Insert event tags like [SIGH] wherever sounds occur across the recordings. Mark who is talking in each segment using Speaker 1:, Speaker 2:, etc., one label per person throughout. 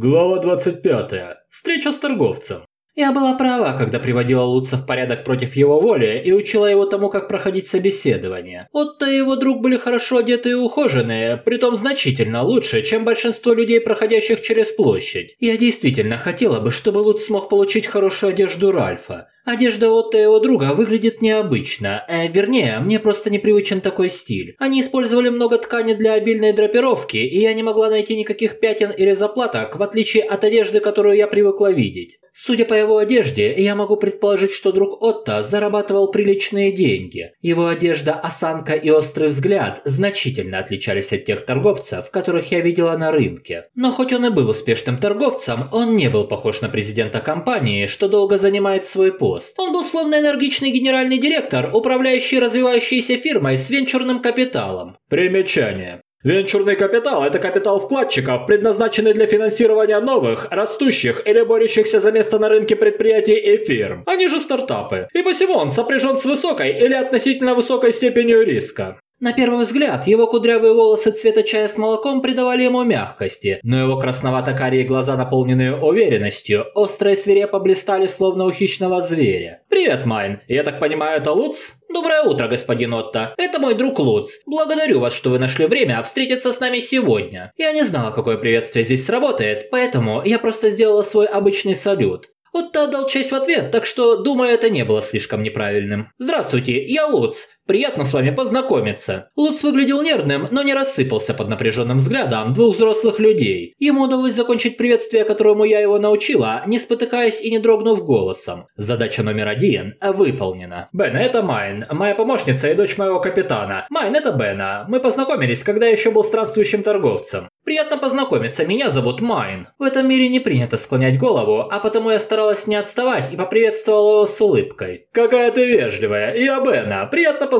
Speaker 1: Глава 25. Встреча с торговцем.
Speaker 2: Я была права, когда приводила Луца в порядок против его воли и учила его тому, как проходить собеседование. Отто и его друг были хорошо одеты и ухоженные, притом значительно лучше, чем большинство людей, проходящих через площадь. Я действительно хотела бы, чтобы Луц смог получить хорошую одежду Ральфа. Одежда Отто и его друга выглядит необычно. Э, вернее, мне просто непривычен такой стиль. Они использовали много ткани для обильной драпировки, и я не могла найти никаких пятен или заплаток, в отличие от одежды, которую я привыкла видеть. Судя по его одежде, я могу предположить, что друг Отто зарабатывал приличные деньги. Его одежда, осанка и острый взгляд значительно отличались от тех торговцев, которых я видела на рынке. Но хоть он и был успешным торговцем, он не был похож на президента компании, что долго занимает свой пост. Он был словно энергичный генеральный директор, управляющий развивающейся фирмой с венчурным капиталом.
Speaker 1: Примечание. Венчурный капитал – это капитал вкладчиков, предназначенный для финансирования новых, растущих или борющихся за место на рынке предприятий и фирм. Они же стартапы. И посему он сопряжен с высокой или относительно высокой степенью риска.
Speaker 2: На первый взгляд, его кудрявые волосы цвета чая с молоком придавали ему мягкости, но его красновато-карие глаза, наполненные уверенностью, острые свирепо блистали, словно у хищного зверя.
Speaker 1: «Привет, Майн. Я так понимаю, это Луц?»
Speaker 2: «Доброе утро, господин Отто. Это мой друг Луц. Благодарю вас, что вы нашли время встретиться с нами сегодня. Я не знала, какое приветствие здесь сработает, поэтому я просто сделала свой обычный салют. Отто отдал честь в ответ, так что, думаю, это не было слишком неправильным. «Здравствуйте, я Луц. Приятно с вами познакомиться». Луц выглядел нервным, но не рассыпался под напряженным взглядом двух взрослых людей. Ему удалось закончить приветствие, которому я его научила, не спотыкаясь и не дрогнув голосом. Задача номер один выполнена.
Speaker 1: «Бен, это Майн, моя помощница и дочь моего капитана. Майн, это Бена. Мы познакомились, когда я еще был странствующим торговцем.
Speaker 2: Приятно познакомиться, меня зовут Майн. В этом мире не принято склонять голову, а потому я старалась не отставать и поприветствовала его с улыбкой.
Speaker 1: Какая ты вежливая, я Бена, приятно познакомиться.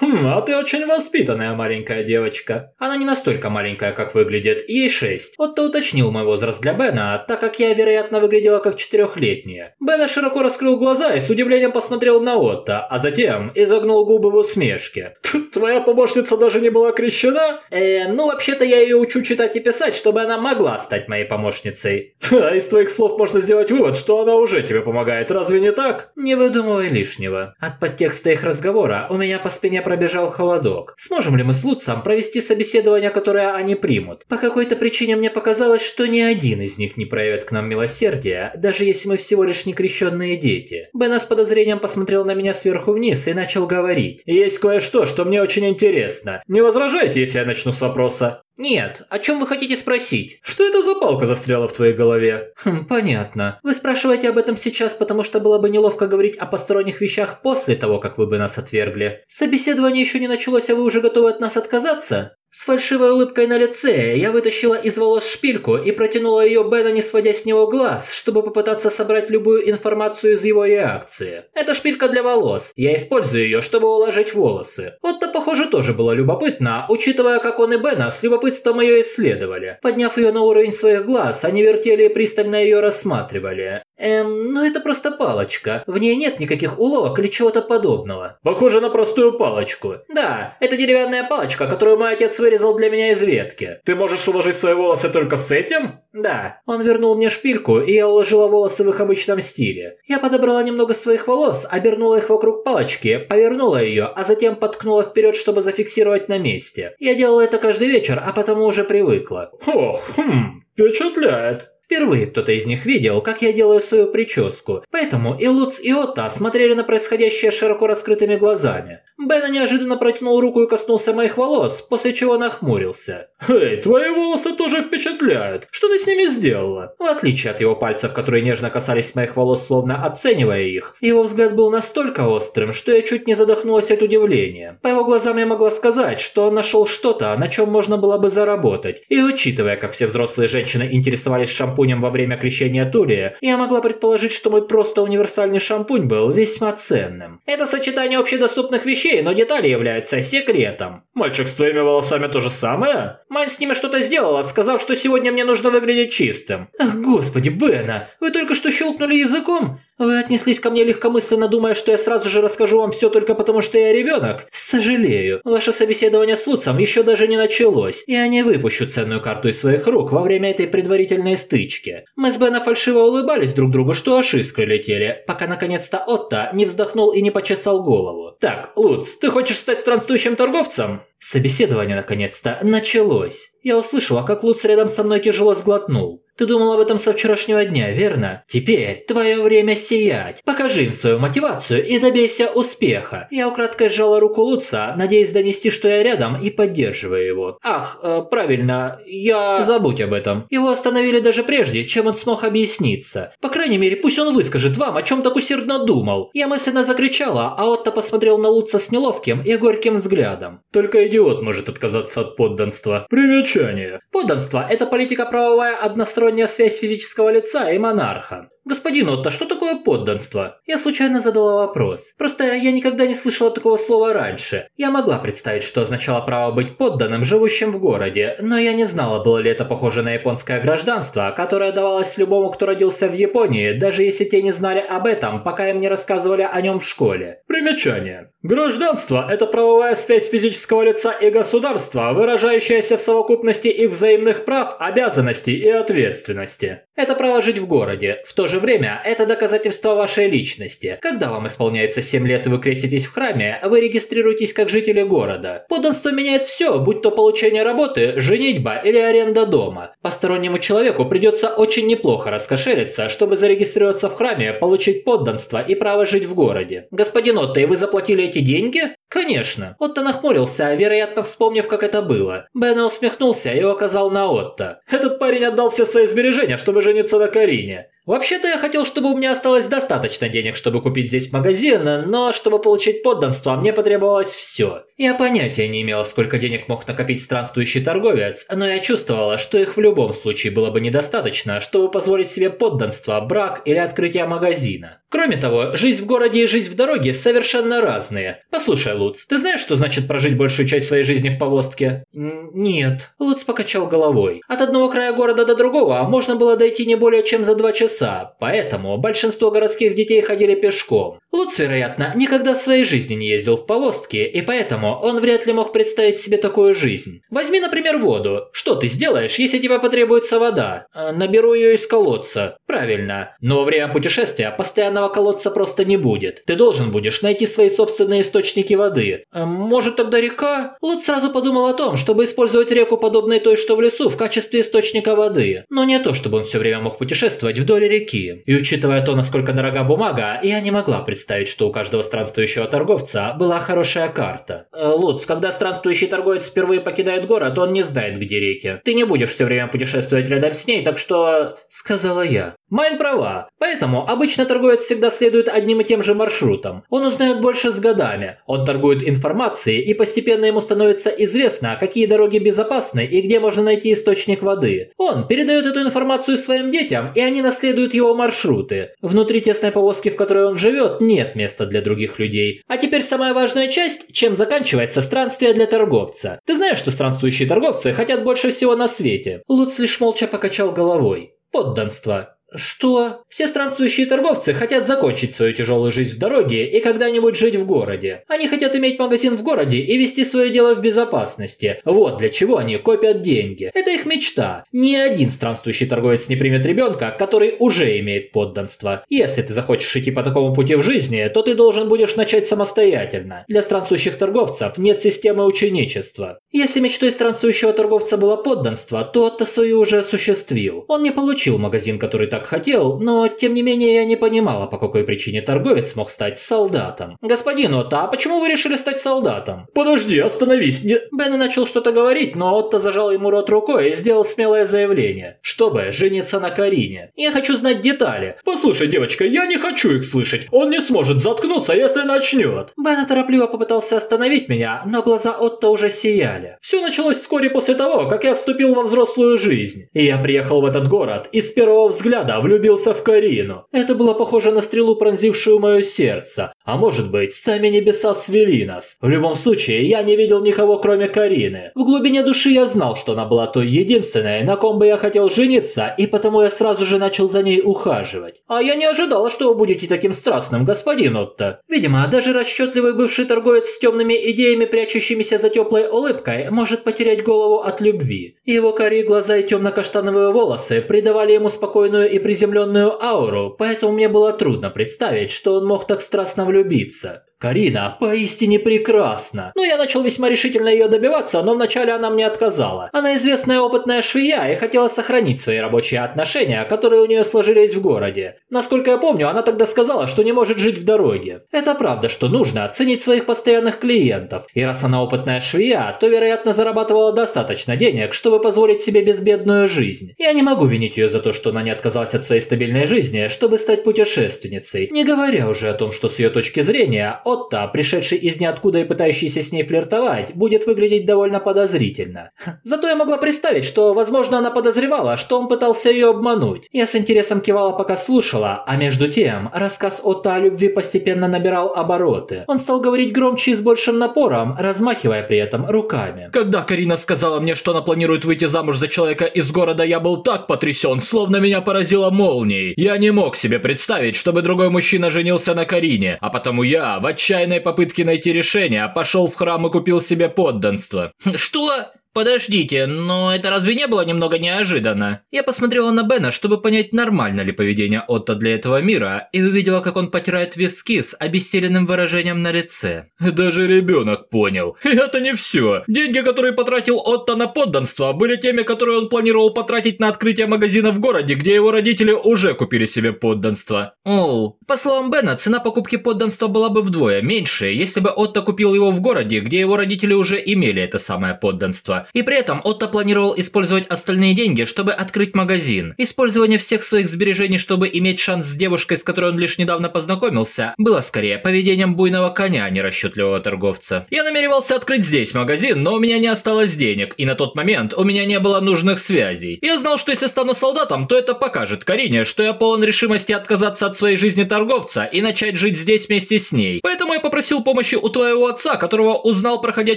Speaker 1: Хм, а ты очень воспитанная маленькая девочка.
Speaker 2: Она не настолько маленькая, как выглядит, ей шесть. Отто уточнил мой возраст для Бена, так как я, вероятно, выглядела как четырехлетняя. Бена широко раскрыл глаза и с удивлением посмотрел на Отто, а затем изогнул губы в усмешке.
Speaker 1: Твоя помощница даже не была крещена?
Speaker 2: Э, ну вообще-то я ее учу читать и писать, чтобы она могла стать моей помощницей.
Speaker 1: А из твоих слов можно сделать вывод, что она уже тебе помогает, разве не так?
Speaker 2: Не выдумывай лишнего. От подтекста их разговора у меня по спине пробежал холодок. Сможем ли мы с Луцем провести собеседование, которое они примут? По какой-то причине мне показалось, что ни один из них не проявит к нам милосердия, даже если мы всего лишь некрещенные дети. Бена с подозрением посмотрел на меня сверху вниз и начал говорить.
Speaker 1: Есть кое-что, что мне очень интересно. Не возражайте, если я начну с вопроса?
Speaker 2: «Нет, о чем вы хотите спросить?»
Speaker 1: «Что это за палка застряла в твоей голове?»
Speaker 2: «Хм, понятно. Вы спрашиваете об этом сейчас, потому что было бы неловко говорить о посторонних вещах после того, как вы бы нас отвергли. Собеседование еще не началось, а вы уже готовы от нас отказаться?» С фальшивой улыбкой на лице я вытащила из волос шпильку и протянула ее Бена, не сводя с него глаз, чтобы попытаться собрать любую информацию из его реакции. Это шпилька для волос. Я использую ее, чтобы уложить волосы. Отто, похоже, тоже было любопытно, учитывая, как он и Бена с любопытством ее исследовали. Подняв ее на уровень своих глаз, они вертели и пристально ее рассматривали. Эм, ну это просто палочка. В ней нет никаких уловок или чего-то подобного.
Speaker 1: Похоже на простую палочку.
Speaker 2: Да, это деревянная палочка, которую мой отец вырезал для меня из ветки.
Speaker 1: Ты можешь уложить свои волосы только с этим?
Speaker 2: Да. Он вернул мне шпильку, и я уложила волосы в их обычном стиле. Я подобрала немного своих волос, обернула их вокруг палочки, повернула ее, а затем подкнула вперед, чтобы зафиксировать на месте. Я делала это каждый вечер, а потому уже привыкла.
Speaker 1: О, хм, впечатляет.
Speaker 2: Впервые кто-то из них видел, как я делаю свою прическу, поэтому и Луц, и Ота смотрели на происходящее широко раскрытыми глазами. Бена неожиданно протянул руку и коснулся моих волос, после чего нахмурился.
Speaker 1: «Эй, твои волосы тоже впечатляют. Что ты с ними сделала?»
Speaker 2: В отличие от его пальцев, которые нежно касались моих волос, словно оценивая их, его взгляд был настолько острым, что я чуть не задохнулась от удивления. По его глазам я могла сказать, что он нашел что-то, на чем можно было бы заработать. И учитывая, как все взрослые женщины интересовались шампунем во время крещения Тулия, я могла предположить, что мой просто универсальный шампунь был весьма ценным. Это сочетание общедоступных вещей вещей, но детали являются секретом.
Speaker 1: Мальчик с твоими волосами то же самое?
Speaker 2: Мать с ними что-то сделала, сказав, что сегодня мне нужно выглядеть чистым. Ах, господи, Бена, вы только что щелкнули языком? Вы отнеслись ко мне легкомысленно, думая, что я сразу же расскажу вам все только потому, что я ребенок? Сожалею. Ваше собеседование с Луцем еще даже не началось. Я не выпущу ценную карту из своих рук во время этой предварительной стычки. Мы с Бена фальшиво улыбались друг другу, что аж искры летели, пока наконец-то Отто не вздохнул и не почесал голову. Так, Луц, ты хочешь стать странствующим торговцем? Собеседование наконец-то началось. Я услышала, как Луц рядом со мной тяжело сглотнул. Ты думал об этом со вчерашнего дня, верно? Теперь твое время сиять. Покажи им свою мотивацию и добейся успеха. Я украдкой сжала руку Луца, надеясь донести, что я рядом и поддерживаю его. Ах, э, правильно, я... Забудь об этом. Его остановили даже прежде, чем он смог объясниться. По крайней мере, пусть он выскажет вам, о чем так усердно думал. Я мысленно закричала, а Отто посмотрел на Луца с неловким и горьким взглядом.
Speaker 1: Только идиот может отказаться от подданства. Примечание.
Speaker 2: Подданство – это политика правовая односторонняя односторонняя связь физического лица и монарха. «Господин Отто, что такое подданство?» Я случайно задала вопрос. Просто я никогда не слышала такого слова раньше. Я могла представить, что означало право быть подданным, живущим в городе, но я не знала, было ли это похоже на японское гражданство, которое давалось любому, кто родился в Японии, даже если те не знали об этом, пока им не рассказывали о нем в школе.
Speaker 1: Примечание. Гражданство – это правовая связь физического лица и государства, выражающаяся в совокупности их взаимных прав, обязанностей и ответственности.
Speaker 2: Это право жить в городе, в то же время это доказательство вашей личности. Когда вам исполняется 7 лет и вы креститесь в храме, вы регистрируетесь как жители города. Подданство меняет все, будь то получение работы, женитьба или аренда дома. Постороннему человеку придется очень неплохо раскошелиться, чтобы зарегистрироваться в храме, получить подданство и право жить в городе. Господин Отто, и вы заплатили эти деньги? Конечно. Отто нахмурился, вероятно вспомнив, как это было. Бена усмехнулся и указал на Отто.
Speaker 1: Этот парень отдал все свои сбережения, чтобы жениться на Карине.
Speaker 2: Вообще-то я хотел, чтобы у меня осталось достаточно денег, чтобы купить здесь магазин, но чтобы получить подданство, мне потребовалось все. Я понятия не имела, сколько денег мог накопить странствующий торговец, но я чувствовала, что их в любом случае было бы недостаточно, чтобы позволить себе подданство, брак или открытие магазина. Кроме того, жизнь в городе и жизнь в дороге совершенно разные. Послушай, Луц, ты знаешь, что значит прожить большую часть своей жизни в повозке? Нет. Луц покачал головой. От одного края города до другого можно было дойти не более чем за два часа, поэтому большинство городских детей ходили пешком. Луц, вероятно, никогда в своей жизни не ездил в повозке, и поэтому он вряд ли мог представить себе такую жизнь. Возьми, например, воду. Что ты сделаешь, если тебе потребуется вода? Э, наберу ее из колодца. Правильно. Но во время путешествия постоянно постоянного колодца просто не будет. Ты должен будешь найти свои собственные источники воды. А может тогда река? Лут сразу подумал о том, чтобы использовать реку, подобной той, что в лесу, в качестве источника воды. Но не то, чтобы он все время мог путешествовать вдоль реки. И учитывая то, насколько дорога бумага, я не могла представить, что у каждого странствующего торговца была хорошая карта. Э, Луц, когда странствующий торговец впервые покидает город, он не знает, где реки. Ты не будешь все время путешествовать рядом с ней, так что... Сказала я. Майн права. Поэтому обычно торговец всегда следует одним и тем же маршрутом. Он узнает больше с годами. Он торгует информацией, и постепенно ему становится известно, какие дороги безопасны и где можно найти источник воды. Он передает эту информацию своим детям, и они наследуют его маршруты. Внутри тесной повозки, в которой он живет, нет места для других людей. А теперь самая важная часть, чем заканчивается странствие для торговца. Ты знаешь, что странствующие торговцы хотят больше всего на свете? Луц лишь молча покачал головой. Подданство. Что? Все странствующие торговцы хотят закончить свою тяжелую жизнь в дороге и когда-нибудь жить в городе. Они хотят иметь магазин в городе и вести свое дело в безопасности. Вот для чего они копят деньги. Это их мечта. Ни один странствующий торговец не примет ребенка, который уже имеет подданство. Если ты захочешь идти по такому пути в жизни, то ты должен будешь начать самостоятельно. Для странствующих торговцев нет системы ученичества. Если мечтой странствующего торговца было подданство, то Отто свою уже осуществил. Он не получил магазин, который так хотел, но тем не менее я не понимала, по какой причине торговец мог стать солдатом. «Господин Отто, а почему вы решили стать солдатом?»
Speaker 1: «Подожди, остановись, не...»
Speaker 2: Бен начал что-то говорить, но Отто зажал ему рот рукой и сделал смелое заявление, чтобы жениться на Карине. «Я хочу знать детали».
Speaker 1: «Послушай, девочка, я не хочу их слышать. Он не сможет заткнуться, если начнет».
Speaker 2: Бен торопливо попытался остановить меня, но глаза Отто уже сияли.
Speaker 1: Все началось вскоре после того, как я вступил во взрослую жизнь. И я приехал в этот город, и с первого взгляда взгляда влюбился в Карину. Это было похоже на стрелу, пронзившую мое сердце. А может быть, сами небеса свели нас. В любом случае, я не видел никого, кроме Карины. В глубине души я знал, что она была той единственной, на ком бы я хотел жениться, и потому я сразу же начал за ней ухаживать. А я не ожидала, что вы будете таким страстным, господин Отто. Видимо, даже расчетливый бывший торговец с темными идеями, прячущимися за теплой улыбкой, может потерять голову от любви. Его карие глаза и темно-каштановые волосы придавали ему спокойную и приземленную ауру, поэтому мне было трудно представить, что он мог так страстно влюбиться. Карина поистине прекрасна. Но я начал весьма решительно ее добиваться, но вначале она мне отказала. Она известная опытная швея и хотела сохранить свои рабочие отношения, которые у нее сложились в городе. Насколько я помню, она тогда сказала, что не может жить в дороге. Это правда, что нужно оценить своих постоянных клиентов. И раз она опытная швея, то, вероятно, зарабатывала достаточно денег, чтобы позволить себе безбедную жизнь. Я не могу винить ее за то, что она не отказалась от своей стабильной жизни, чтобы стать путешественницей. Не говоря уже о том, что с ее точки зрения, Отто, пришедший из ниоткуда и пытающийся с ней флиртовать, будет выглядеть довольно подозрительно. Зато я могла представить, что, возможно, она подозревала, что он пытался ее обмануть. Я с интересом кивала, пока слушала, а между тем, рассказ Отто о любви постепенно набирал обороты. Он стал говорить громче и с большим напором, размахивая при этом руками.
Speaker 3: Когда Карина сказала мне, что она планирует выйти замуж за человека из города, я был так потрясен, словно меня поразило молнией. Я не мог себе представить, чтобы другой мужчина женился на Карине, а потому я, в отчаянной попытке найти решение, пошел в храм и купил себе подданство.
Speaker 2: Что? Подождите, но это разве не было немного неожиданно? Я посмотрела на Бена, чтобы понять, нормально ли поведение Отто для этого мира, и увидела, как он потирает виски с обессиленным выражением на лице.
Speaker 3: Даже ребенок понял. И [LAUGHS] это не все. Деньги, которые потратил Отто на подданство, были теми, которые он планировал потратить на открытие магазина в городе, где его родители уже купили себе подданство.
Speaker 2: Оу, по словам Бена, цена покупки подданства была бы вдвое меньше, если бы Отто купил его в городе, где его родители уже имели это самое подданство и при этом Отто планировал использовать остальные деньги, чтобы открыть магазин. Использование всех своих сбережений, чтобы иметь шанс с девушкой, с которой он лишь недавно познакомился, было скорее поведением буйного коня, а не расчетливого торговца. Я намеревался открыть здесь магазин, но у меня не осталось денег, и на тот момент у меня не было нужных связей. Я знал, что если стану солдатом, то это покажет Карине, что я полон решимости отказаться от своей жизни торговца и начать жить здесь вместе с ней. Поэтому я попросил помощи у твоего отца, которого узнал проходя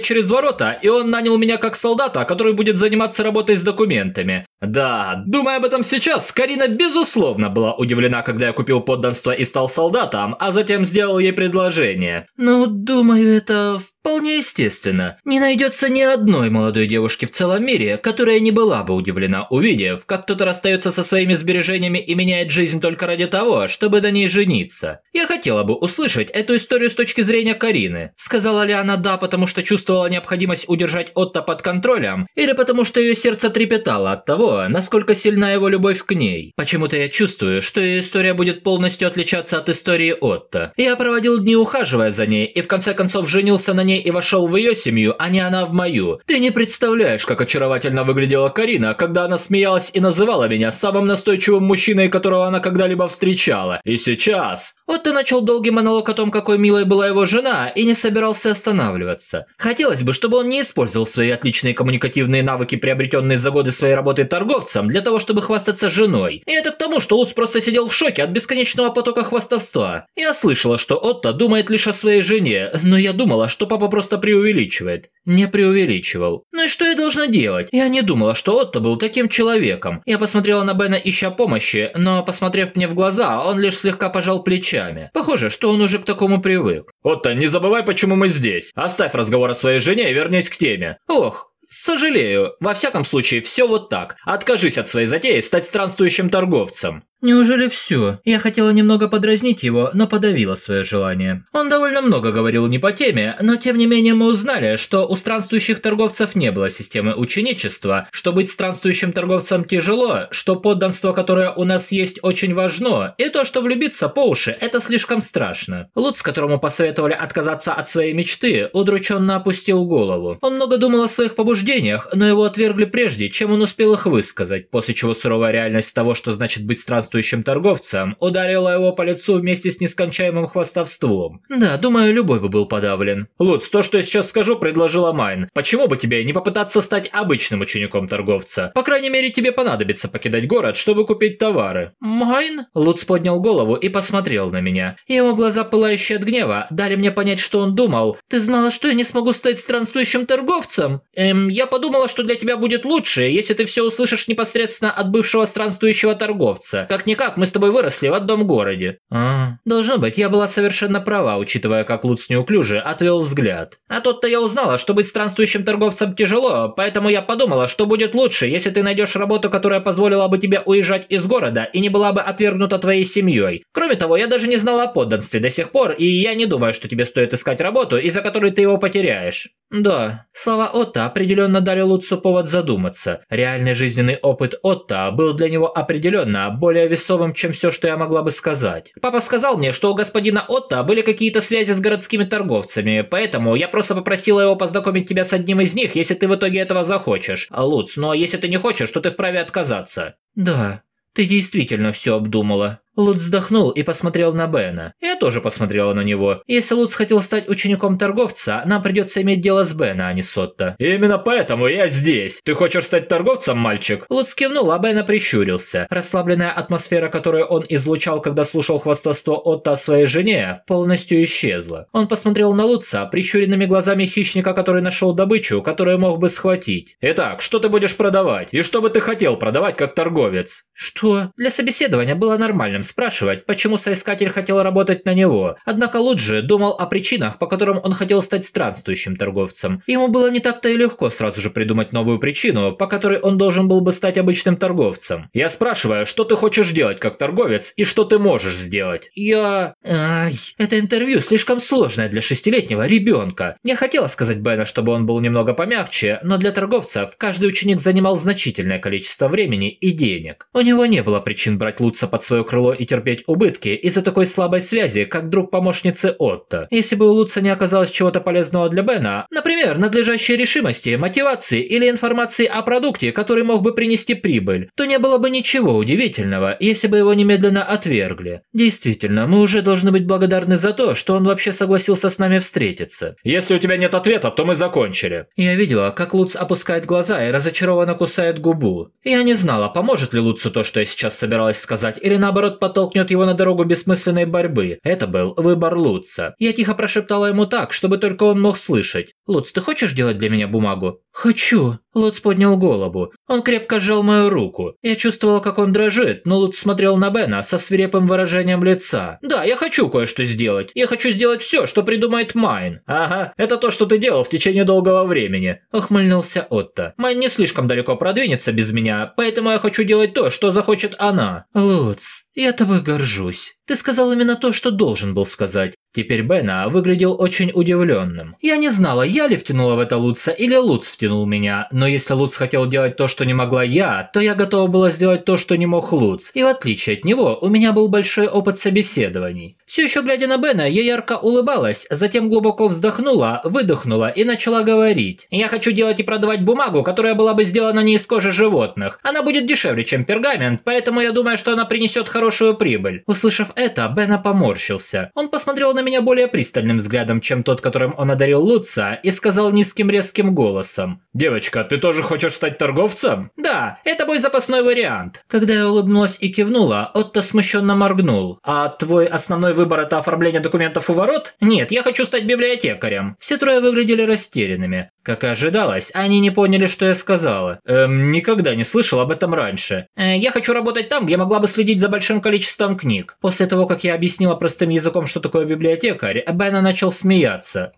Speaker 2: через ворота, и он нанял меня как солдат солдата, который будет заниматься работой с документами. Да, думая об этом сейчас, Карина безусловно была удивлена, когда я купил подданство и стал солдатом, а затем сделал ей предложение. Ну, думаю, это Вполне естественно. Не найдется ни одной молодой девушки в целом мире, которая не была бы удивлена, увидев, как кто-то расстается со своими сбережениями и меняет жизнь только ради того, чтобы на ней жениться. Я хотела бы услышать эту историю с точки зрения Карины. Сказала ли она «да», потому что чувствовала необходимость удержать Отто под контролем, или потому что ее сердце трепетало от того, насколько сильна его любовь к ней. Почему-то я чувствую, что ее история будет полностью отличаться от истории Отто. Я проводил дни ухаживая за ней и в конце концов женился на ней и вошел в ее семью, а не она в мою. Ты не представляешь, как очаровательно выглядела Карина, когда она смеялась и называла меня самым настойчивым мужчиной, которого она когда-либо встречала. И сейчас... Вот ты начал долгий монолог о том, какой милой была его жена, и не собирался останавливаться. Хотелось бы, чтобы он не использовал свои отличные коммуникативные навыки, приобретенные за годы своей работы торговцем, для того, чтобы хвастаться женой. И это к тому, что Луц просто сидел в шоке от бесконечного потока хвастовства. Я слышала, что Отто думает лишь о своей жене, но я думала, что папа просто преувеличивает. Не преувеличивал. Ну и что я должна делать? Я не думала, что Отто был таким человеком. Я посмотрела на Бена, ища помощи, но, посмотрев мне в глаза, он лишь слегка пожал плечами. Похоже, что он уже к такому привык.
Speaker 3: «Отто, не забывай, почему мы здесь. Оставь разговор о своей жене и вернись к теме».
Speaker 2: «Ох, Сожалею. Во всяком случае, все вот так. Откажись от своей затеи стать странствующим торговцем. Неужели все? Я хотела немного подразнить его, но подавила свое желание. Он довольно много говорил не по теме, но тем не менее мы узнали, что у странствующих торговцев не было системы ученичества, что быть странствующим торговцем тяжело, что подданство, которое у нас есть, очень важно, и то, что влюбиться по уши, это слишком страшно. Луц, которому посоветовали отказаться от своей мечты, удрученно опустил голову. Он много думал о своих побуждениях, но его отвергли прежде, чем он успел их высказать, после чего суровая реальность того, что значит быть странствующим
Speaker 3: странствующим торговцем, ударила его по лицу вместе с нескончаемым хвастовством.
Speaker 2: Да, думаю, любой бы был подавлен.
Speaker 3: Луц, то, что я сейчас скажу, предложила Майн. Почему бы тебе не попытаться стать обычным учеником торговца? По крайней мере, тебе понадобится покидать город, чтобы купить товары.
Speaker 2: Майн? Луц поднял голову и посмотрел на меня. Его глаза, пылающие от гнева, дали мне понять, что он думал. Ты знала, что я не смогу стать странствующим торговцем? Эм, я подумала, что для тебя будет лучше, если ты все услышишь непосредственно от бывшего странствующего торговца. Как-никак, мы с тобой выросли в одном городе. А, должно быть, я была совершенно права, учитывая, как Луц неуклюже отвел взгляд. А тот-то я узнала, что быть странствующим торговцем тяжело, поэтому я подумала, что будет лучше, если ты найдешь работу, которая позволила бы тебе уезжать из города и не была бы отвергнута твоей семьей. Кроме того, я даже не знала о подданстве до сих пор, и я не думаю, что тебе стоит искать работу, из-за которой ты его потеряешь. Да, слова Отто определенно дали Луцу повод задуматься. Реальный жизненный опыт Отто был для него определенно более весовым, чем все, что я могла бы сказать. Папа сказал мне, что у господина Отто были какие-то связи с городскими торговцами, поэтому я просто попросила его познакомить тебя с одним из них, если ты в итоге этого захочешь. Луц, но если ты не хочешь, то ты вправе отказаться. Да, ты действительно все обдумала. Луц вздохнул и посмотрел на Бена. Я тоже посмотрела на него. Если Луц хотел стать учеником торговца, нам придется иметь дело с Бена, а не с Отто.
Speaker 3: Именно поэтому я здесь. Ты хочешь стать торговцем, мальчик?
Speaker 2: Луц кивнул, а Бена прищурился. Расслабленная атмосфера, которую он излучал, когда слушал хвастовство Отто о своей жене, полностью исчезла. Он посмотрел на Луца прищуренными глазами хищника, который нашел добычу, которую мог бы схватить.
Speaker 3: Итак, что ты будешь продавать? И что бы ты хотел продавать как торговец?
Speaker 2: Что? Для собеседования было нормальным спрашивать, почему соискатель хотел работать на него. Однако Луджи думал о причинах, по которым он хотел стать странствующим торговцем. Ему было не так-то и легко сразу же придумать новую причину, по которой он должен был бы стать обычным торговцем.
Speaker 3: Я спрашиваю, что ты хочешь делать как торговец и что ты можешь сделать?
Speaker 2: Я... Ай, это интервью слишком сложное для шестилетнего ребенка. Я хотела сказать Бена, чтобы он был немного помягче, но для торговцев каждый ученик занимал значительное количество времени и денег. У него не было причин брать Луца под свое крыло и терпеть убытки из-за такой слабой связи, как друг помощницы Отто. Если бы у Луца не оказалось чего-то полезного для Бена, например, надлежащей решимости, мотивации или информации о продукте, который мог бы принести прибыль, то не было бы ничего удивительного, если бы его немедленно отвергли. Действительно, мы уже должны быть благодарны за то, что он вообще согласился с нами встретиться.
Speaker 3: Если у тебя нет ответа, то мы закончили.
Speaker 2: Я видела, как Луц опускает глаза и разочарованно кусает губу. Я не знала, поможет ли Луцу то, что я сейчас собиралась сказать, или наоборот подтолкнет его на дорогу бессмысленной борьбы. Это был выбор Луца. Я тихо прошептала ему так, чтобы только он мог слышать. «Луц, ты хочешь делать для меня бумагу?» «Хочу». Луц поднял голову. Он крепко сжал мою руку. Я чувствовала, как он дрожит, но Луц смотрел на Бенно со свирепым выражением лица. «Да, я хочу кое-что сделать. Я хочу сделать все, что придумает Майн».
Speaker 3: «Ага, это то, что ты делал в течение долгого времени», –
Speaker 2: ухмыльнулся Отто. «Майн не слишком далеко продвинется без меня, поэтому я хочу делать то, что захочет она». «Луц, я тобой горжусь. Ты сказал именно то, что должен был сказать. Теперь Бенно выглядел очень удивленным. Я не знала, я ли втянула в это Луца или Луц втянул меня, но если Луц хотел делать то, что не могла я, то я готова была сделать то, что не мог Луц. И в отличие от него, у меня был большой опыт собеседований. Все еще глядя на Бена, я ярко улыбалась, затем глубоко вздохнула, выдохнула и начала говорить. Я хочу делать и продавать бумагу, которая была бы сделана не из кожи животных. Она будет дешевле, чем пергамент, поэтому я думаю, что она принесет хорошую прибыль. Услышав это, Бена поморщился. Он посмотрел на меня более пристальным взглядом, чем тот, которым он одарил Луца, и сказал низким резким голосом.
Speaker 3: «Девочка, ты тоже хочешь стать торговцем?»
Speaker 2: «Да, это мой запасной вариант». Когда я улыбнулась и кивнула, Отто смущенно моргнул. «А твой основной выбор это оформление документов у ворот?» «Нет, я хочу стать библиотекарем». Все трое выглядели растерянными. Как и ожидалось, они не поняли, что я сказала.
Speaker 3: Эм, никогда не слышал об этом раньше.
Speaker 2: Э, я хочу работать там, где могла бы следить за большим количеством книг. После того, как я объяснила простым языком, что такое библиотекарь, Бена начал смеяться.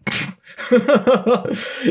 Speaker 2: [LAUGHS]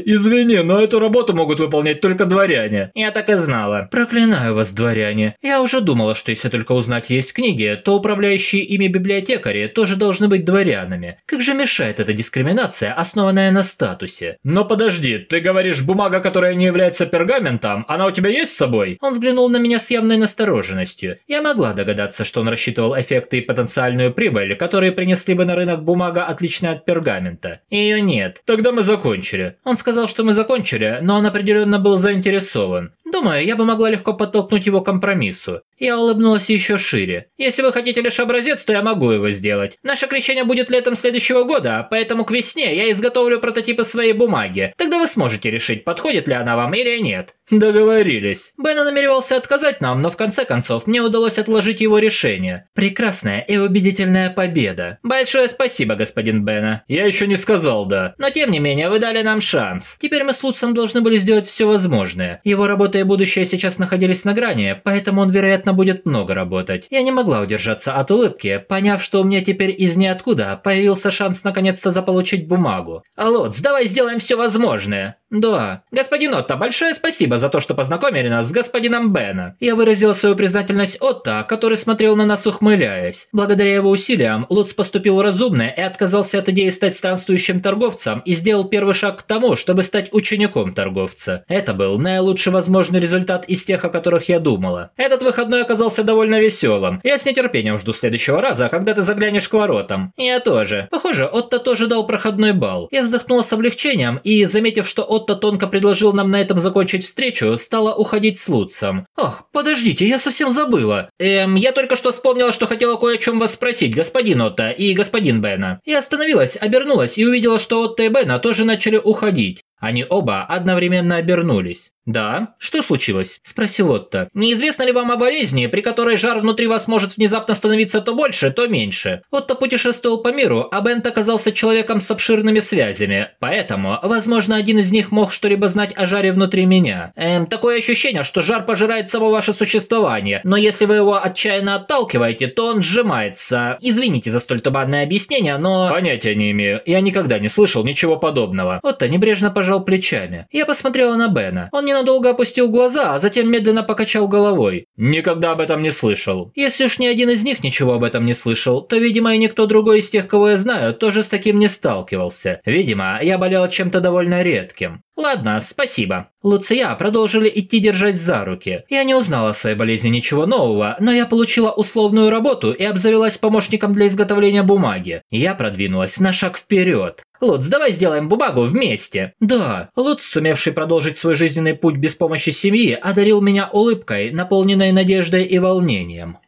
Speaker 3: Извини, но эту работу могут выполнять только дворяне.
Speaker 2: Я так и знала. Проклинаю вас, дворяне. Я уже думала, что если только узнать есть книги, то управляющие ими библиотекари тоже должны быть дворянами. Как же мешает эта дискриминация, основанная на статусе?
Speaker 3: Но подожди, ты говоришь, бумага, которая не является пергаментом, она у тебя есть с собой?
Speaker 2: Он взглянул на меня с явной настороженностью. Я могла догадаться, что он рассчитывал эффекты и потенциальную прибыль, которые принесли бы на рынок бумага, отличная от пергамента. Ее нет.
Speaker 3: Тогда мы закончили.
Speaker 2: Он сказал, что мы закончили, но он определенно был заинтересован. Думаю, я бы могла легко подтолкнуть его к компромиссу. Я улыбнулась еще шире. Если вы хотите лишь образец, то я могу его сделать. Наше крещение будет летом следующего года, поэтому к весне я изготовлю прототипы своей бумаги. Тогда вы сможете решить, подходит ли она вам или нет.
Speaker 3: Договорились.
Speaker 2: Бена намеревался отказать нам, но в конце концов мне удалось отложить его решение. Прекрасная и убедительная победа. Большое спасибо, господин Бена.
Speaker 3: Я еще не сказал «да».
Speaker 2: Но тем не менее, вы дали нам шанс. Теперь мы с Луцем должны были сделать все возможное. Его работа и будущее сейчас находились на грани, поэтому он, вероятно, будет много работать. Я не могла удержаться от улыбки, поняв, что у меня теперь из ниоткуда появился шанс наконец-то заполучить бумагу. Луц, давай сделаем все возможное. Да. Господин Отто, большое спасибо за то, что познакомили нас с господином Бена. Я выразила свою признательность Отто, который смотрел на нас ухмыляясь. Благодаря его усилиям, Луц поступил разумно и отказался от идеи стать странствующим торговцем и сделал первый шаг к тому, чтобы стать учеником торговца. Это был наилучший возможный результат из тех, о которых я думала. Этот выходной оказался довольно веселым. Я с нетерпением жду следующего раза, когда ты заглянешь к воротам. Я тоже. Похоже, Отто тоже дал проходной бал. Я вздохнула с облегчением и, заметив, что Отто тонко предложил нам на этом закончить встречу, стала уходить с Луцем. «Ох, подождите, я совсем забыла. Эм, я только что вспомнила, что хотела кое о чем вас спросить, господин Отто и господин Бена». Я остановилась, обернулась и увидела, что Отто и Бена тоже начали уходить. Они оба одновременно обернулись. «Да? Что случилось?» – спросил Отто. «Неизвестно ли вам о болезни, при которой жар внутри вас может внезапно становиться то больше, то меньше?» Отто путешествовал по миру, а Бент оказался человеком с обширными связями, поэтому, возможно, один из них мог что-либо знать о жаре внутри меня. Эм, такое ощущение, что жар пожирает само ваше существование, но если вы его отчаянно отталкиваете, то он сжимается. Извините за столь туманное объяснение, но...
Speaker 3: Понятия не имею, я никогда не слышал ничего подобного.
Speaker 2: Отто небрежно пожал плечами. Я посмотрела на Бена. Он не ненадолго опустил глаза, а затем медленно покачал головой.
Speaker 3: Никогда об этом не слышал.
Speaker 2: Если уж ни один из них ничего об этом не слышал, то, видимо, и никто другой из тех, кого я знаю, тоже с таким не сталкивался. Видимо, я болел чем-то довольно редким. Ладно, спасибо. Луция продолжили идти держась за руки. Я не узнала о своей болезни ничего нового, но я получила условную работу и обзавелась помощником для изготовления бумаги. Я продвинулась на шаг вперед. Луц, давай сделаем бумагу вместе. Да, Луц, сумевший продолжить свой жизненный путь без помощи семьи, одарил меня улыбкой, наполненной надеждой и волнением.